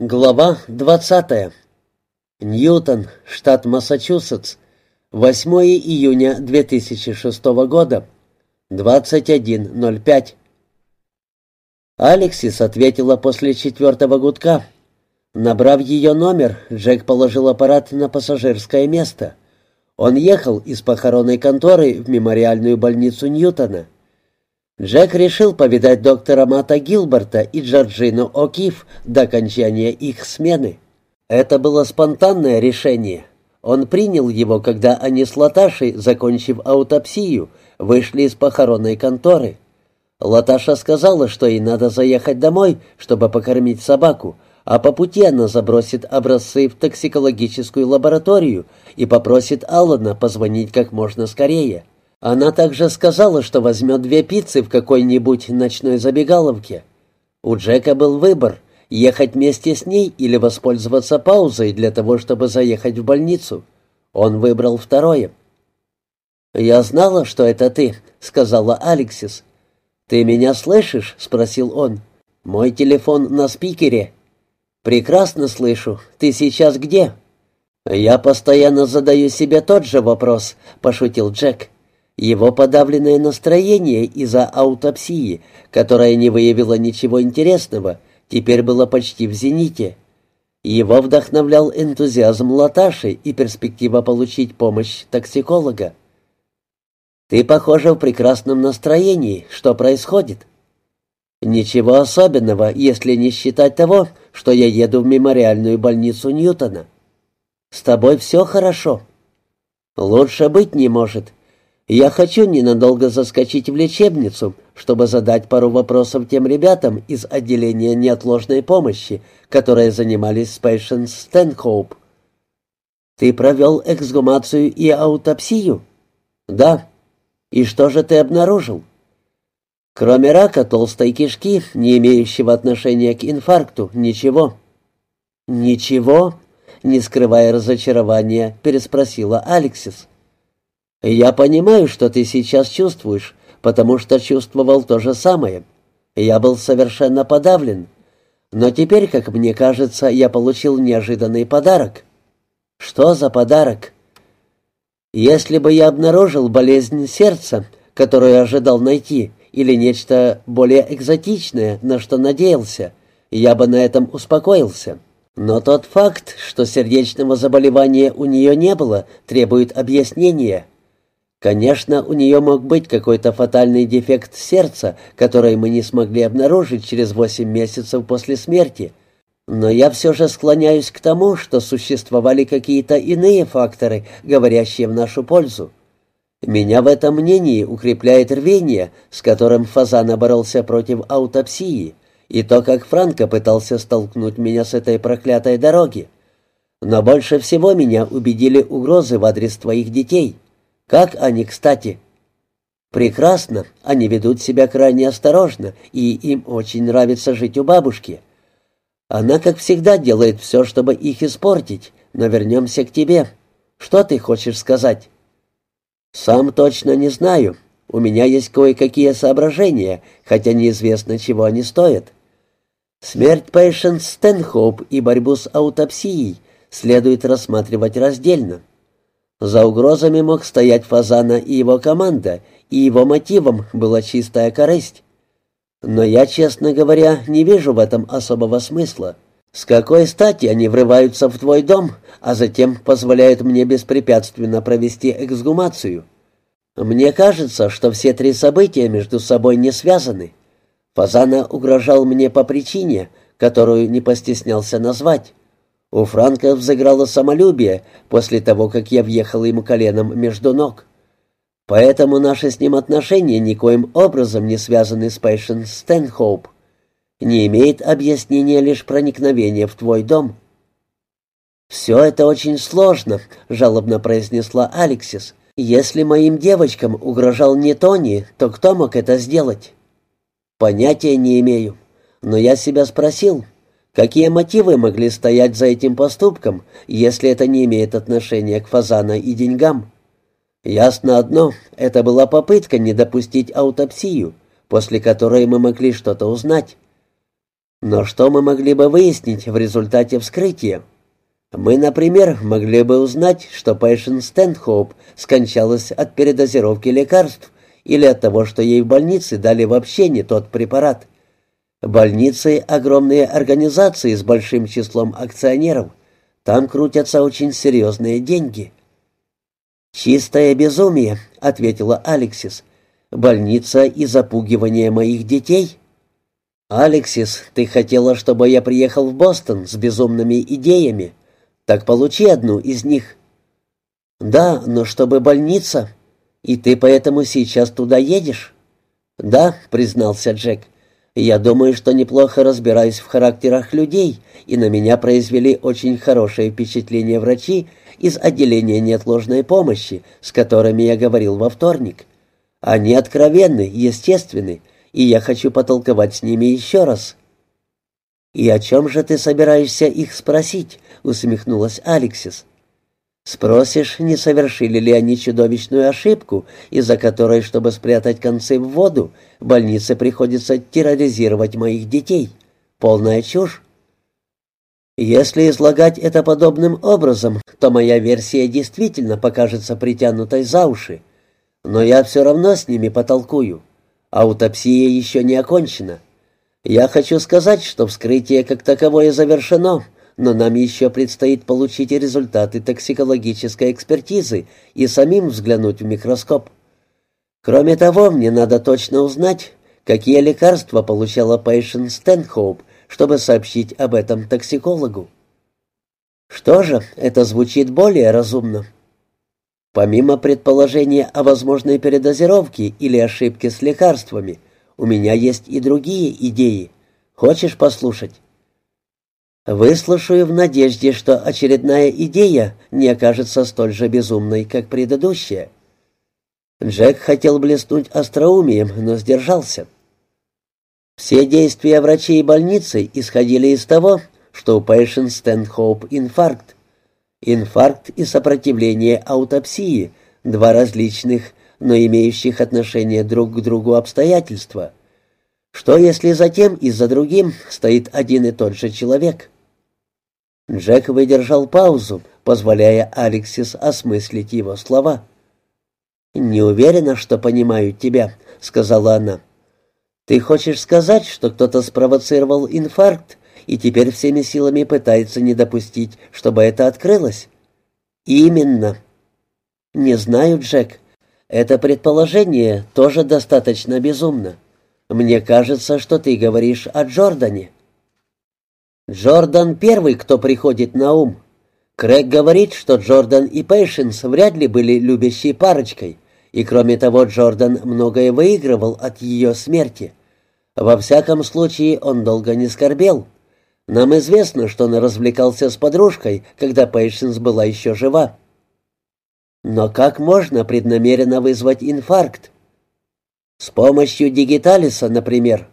Глава 20. Ньютон, штат Массачусетс. 8 июня 2006 года. 21.05. Алексис ответила после четвертого гудка. Набрав ее номер, Джек положил аппарат на пассажирское место. Он ехал из похоронной конторы в мемориальную больницу Ньютона. Джек решил повидать доктора Мата Гилберта и Джорджину О'Кифф до окончания их смены. Это было спонтанное решение. Он принял его, когда они с Латашей, закончив аутопсию, вышли из похоронной конторы. Латаша сказала, что ей надо заехать домой, чтобы покормить собаку, а по пути она забросит образцы в токсикологическую лабораторию и попросит Аллана позвонить как можно скорее. Она также сказала, что возьмет две пиццы в какой-нибудь ночной забегаловке. У Джека был выбор — ехать вместе с ней или воспользоваться паузой для того, чтобы заехать в больницу. Он выбрал второе. «Я знала, что это ты», — сказала Алексис. «Ты меня слышишь?» — спросил он. «Мой телефон на спикере». «Прекрасно слышу. Ты сейчас где?» «Я постоянно задаю себе тот же вопрос», — пошутил Джек. Его подавленное настроение из-за аутопсии, которая не выявила ничего интересного, теперь было почти в зените. Его вдохновлял энтузиазм Латаши и перспектива получить помощь токсиколога. «Ты, похоже, в прекрасном настроении. Что происходит?» «Ничего особенного, если не считать того, что я еду в мемориальную больницу Ньютона. С тобой все хорошо?» «Лучше быть не может. Я хочу ненадолго заскочить в лечебницу, чтобы задать пару вопросов тем ребятам из отделения неотложной помощи, которые занимались с Пейшен Стэнхоуп. Ты провел эксгумацию и аутопсию? Да. И что же ты обнаружил? Кроме рака толстой кишки, не имеющего отношения к инфаркту, ничего. Ничего? Не скрывая разочарования, переспросила Алексис. «Я понимаю, что ты сейчас чувствуешь, потому что чувствовал то же самое. Я был совершенно подавлен. Но теперь, как мне кажется, я получил неожиданный подарок». «Что за подарок?» «Если бы я обнаружил болезнь сердца, которую ожидал найти, или нечто более экзотичное, на что надеялся, я бы на этом успокоился». Но тот факт, что сердечного заболевания у нее не было, требует объяснения. Конечно, у нее мог быть какой-то фатальный дефект сердца, который мы не смогли обнаружить через восемь месяцев после смерти. Но я все же склоняюсь к тому, что существовали какие-то иные факторы, говорящие в нашу пользу. Меня в этом мнении укрепляет рвение, с которым Фазан боролся против аутопсии, и то, как Франко пытался столкнуть меня с этой проклятой дороги. Но больше всего меня убедили угрозы в адрес твоих детей. Как они, кстати? Прекрасно, они ведут себя крайне осторожно, и им очень нравится жить у бабушки. Она, как всегда, делает все, чтобы их испортить, но вернемся к тебе. Что ты хочешь сказать? Сам точно не знаю. У меня есть кое-какие соображения, хотя неизвестно, чего они стоят. Смерть Пэйшен Стэнхоуп и борьбу с аутопсией следует рассматривать раздельно. За угрозами мог стоять Фазана и его команда, и его мотивом была чистая корысть. Но я, честно говоря, не вижу в этом особого смысла. С какой стати они врываются в твой дом, а затем позволяют мне беспрепятственно провести эксгумацию? Мне кажется, что все три события между собой не связаны. Фазана угрожал мне по причине, которую не постеснялся назвать. У Франка взыграло самолюбие после того, как я въехал ему коленом между ног. Поэтому наши с ним отношения никоим образом не связаны с Пэйшен Стэнхоуп. Не имеет объяснения лишь проникновение в твой дом. «Все это очень сложно», — жалобно произнесла Алексис. «Если моим девочкам угрожал не Тони, то кто мог это сделать?» «Понятия не имею. Но я себя спросил, Какие мотивы могли стоять за этим поступком, если это не имеет отношения к Фазана и деньгам? Ясно одно, это была попытка не допустить аутопсию, после которой мы могли что-то узнать. Но что мы могли бы выяснить в результате вскрытия? Мы, например, могли бы узнать, что Пэйшен Стэнхоуп скончалась от передозировки лекарств или от того, что ей в больнице дали вообще не тот препарат. Больницы — огромные организации с большим числом акционеров. Там крутятся очень серьезные деньги. «Чистое безумие», — ответила Алексис. «Больница и запугивание моих детей». «Алексис, ты хотела, чтобы я приехал в Бостон с безумными идеями. Так получи одну из них». «Да, но чтобы больница. И ты поэтому сейчас туда едешь?» «Да», — признался Джек. «Я думаю, что неплохо разбираюсь в характерах людей, и на меня произвели очень хорошее впечатление врачи из отделения неотложной помощи, с которыми я говорил во вторник. Они откровенны, естественны, и я хочу потолковать с ними еще раз». «И о чем же ты собираешься их спросить?» — усмехнулась Алексис. «Спросишь, не совершили ли они чудовищную ошибку, из-за которой, чтобы спрятать концы в воду, больнице приходится терроризировать моих детей. Полная чушь. Если излагать это подобным образом, то моя версия действительно покажется притянутой за уши. Но я все равно с ними потолкую. Аутопсия еще не окончена. Я хочу сказать, что вскрытие как таковое завершено, но нам еще предстоит получить результаты токсикологической экспертизы и самим взглянуть в микроскоп. Кроме того, мне надо точно узнать, какие лекарства получала Пейшен Стэнхоуп, чтобы сообщить об этом токсикологу. Что же, это звучит более разумно. Помимо предположения о возможной передозировке или ошибке с лекарствами, у меня есть и другие идеи. Хочешь послушать? Выслушаю в надежде, что очередная идея не окажется столь же безумной, как предыдущая. Джек хотел блеснуть остроумием, но сдержался. Все действия врачей больницы исходили из того, что у Пэйшен Стэнхоуп инфаркт. Инфаркт и сопротивление аутопсии – два различных, но имеющих отношение друг к другу обстоятельства. Что если затем и за другим стоит один и тот же человек? Джек выдержал паузу, позволяя Алексис осмыслить его слова. «Не уверена, что понимаю тебя», — сказала она. «Ты хочешь сказать, что кто-то спровоцировал инфаркт и теперь всеми силами пытается не допустить, чтобы это открылось. Именно. Не знаю, Джек. Это предположение тоже достаточно безумно. Мне кажется, что ты говоришь о Джордане. Джордан первый, кто приходит на ум. Крэг говорит, что Джордан и Пейшенс вряд ли были любящей парочкой, и кроме того Джордан многое выигрывал от ее смерти. Во всяком случае, он долго не скорбел. Нам известно, что он развлекался с подружкой, когда Пейшенс была еще жива. Но как можно преднамеренно вызвать инфаркт? С помощью дигиталиса, например.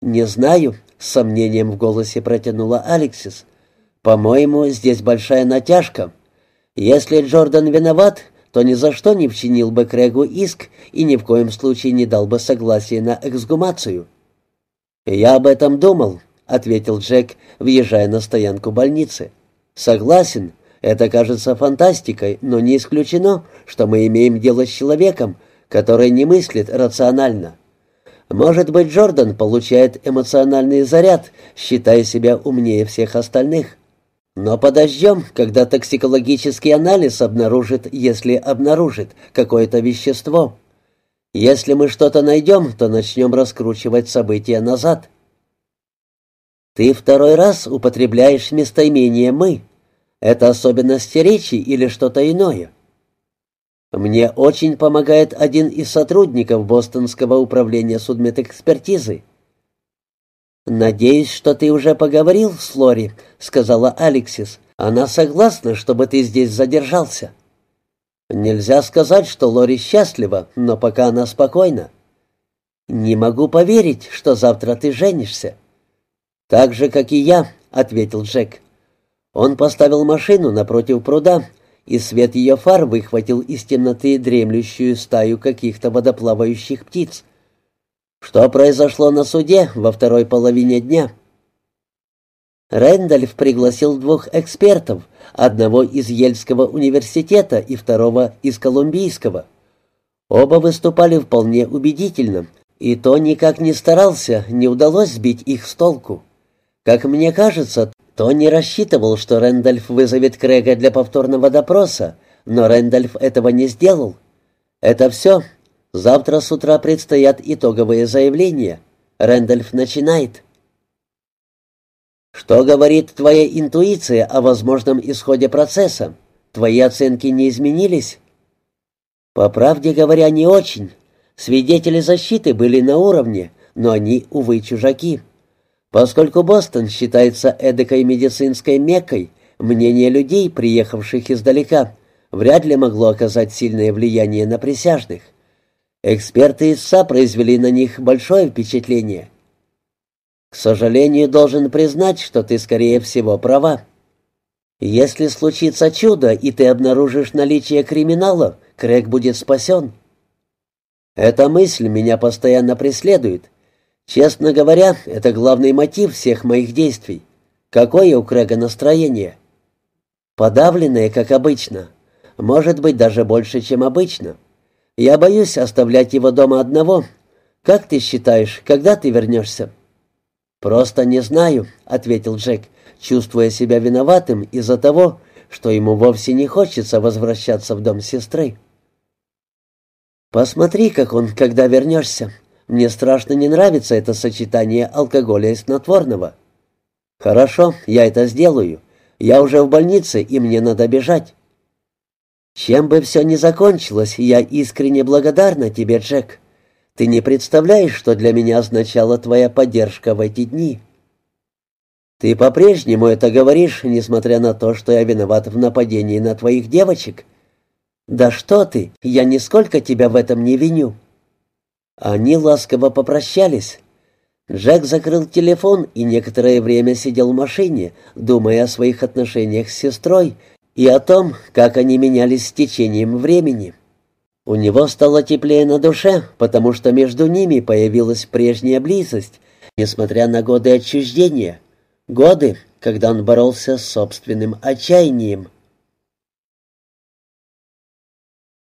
Не знаю, с сомнением в голосе протянула Алексис. По-моему, здесь большая натяжка. Если Джордан виноват, то ни за что не вчинил бы Крэгу иск и ни в коем случае не дал бы согласия на эксгумацию. Я об этом думал, ответил Джек, въезжая на стоянку больницы. «Согласен, это кажется фантастикой, но не исключено, что мы имеем дело с человеком, который не мыслит рационально. Может быть, Джордан получает эмоциональный заряд, считая себя умнее всех остальных. Но подождем, когда токсикологический анализ обнаружит, если обнаружит, какое-то вещество. Если мы что-то найдем, то начнем раскручивать события назад». Ты второй раз употребляешь местоимение «мы». Это особенность речи или что-то иное? Мне очень помогает один из сотрудников Бостонского управления судмедэкспертизы. «Надеюсь, что ты уже поговорил с Лори», — сказала Алексис. «Она согласна, чтобы ты здесь задержался». «Нельзя сказать, что Лори счастлива, но пока она спокойна». «Не могу поверить, что завтра ты женишься». «Так же, как и я», — ответил Джек. Он поставил машину напротив пруда, и свет ее фар выхватил из темноты дремлющую стаю каких-то водоплавающих птиц. «Что произошло на суде во второй половине дня?» Рэндальф пригласил двух экспертов, одного из Ельского университета и второго из Колумбийского. Оба выступали вполне убедительно, и то никак не старался, не удалось сбить их с толку. Как мне кажется, то не рассчитывал, что Рэндальф вызовет Крэга для повторного допроса, но Рэндальф этого не сделал. Это все. Завтра с утра предстоят итоговые заявления. Рэндальф начинает. Что говорит твоя интуиция о возможном исходе процесса? Твои оценки не изменились? По правде говоря, не очень. Свидетели защиты были на уровне, но они, увы, чужаки. Поскольку Бостон считается эдакой медицинской меккой, мнение людей, приехавших издалека, вряд ли могло оказать сильное влияние на присяжных. Эксперты СА произвели на них большое впечатление. К сожалению, должен признать, что ты, скорее всего, права. Если случится чудо, и ты обнаружишь наличие криминала, Крэг будет спасен. Эта мысль меня постоянно преследует. Честно говоря, это главный мотив всех моих действий. Какое у Крэга настроение? Подавленное, как обычно. Может быть, даже больше, чем обычно. Я боюсь оставлять его дома одного. Как ты считаешь, когда ты вернешься?» «Просто не знаю», — ответил Джек, чувствуя себя виноватым из-за того, что ему вовсе не хочется возвращаться в дом сестры. «Посмотри, как он, когда вернешься. Мне страшно не нравится это сочетание алкоголя и снотворного». «Хорошо, я это сделаю. Я уже в больнице, и мне надо бежать». «Чем бы все ни закончилось, я искренне благодарна тебе, Джек. Ты не представляешь, что для меня означала твоя поддержка в эти дни. Ты по-прежнему это говоришь, несмотря на то, что я виноват в нападении на твоих девочек. Да что ты, я нисколько тебя в этом не виню. Они ласково попрощались. Джек закрыл телефон и некоторое время сидел в машине, думая о своих отношениях с сестрой и о том, как они менялись с течением времени. У него стало теплее на душе, потому что между ними появилась прежняя близость, несмотря на годы отчуждения. Годы, когда он боролся с собственным отчаянием.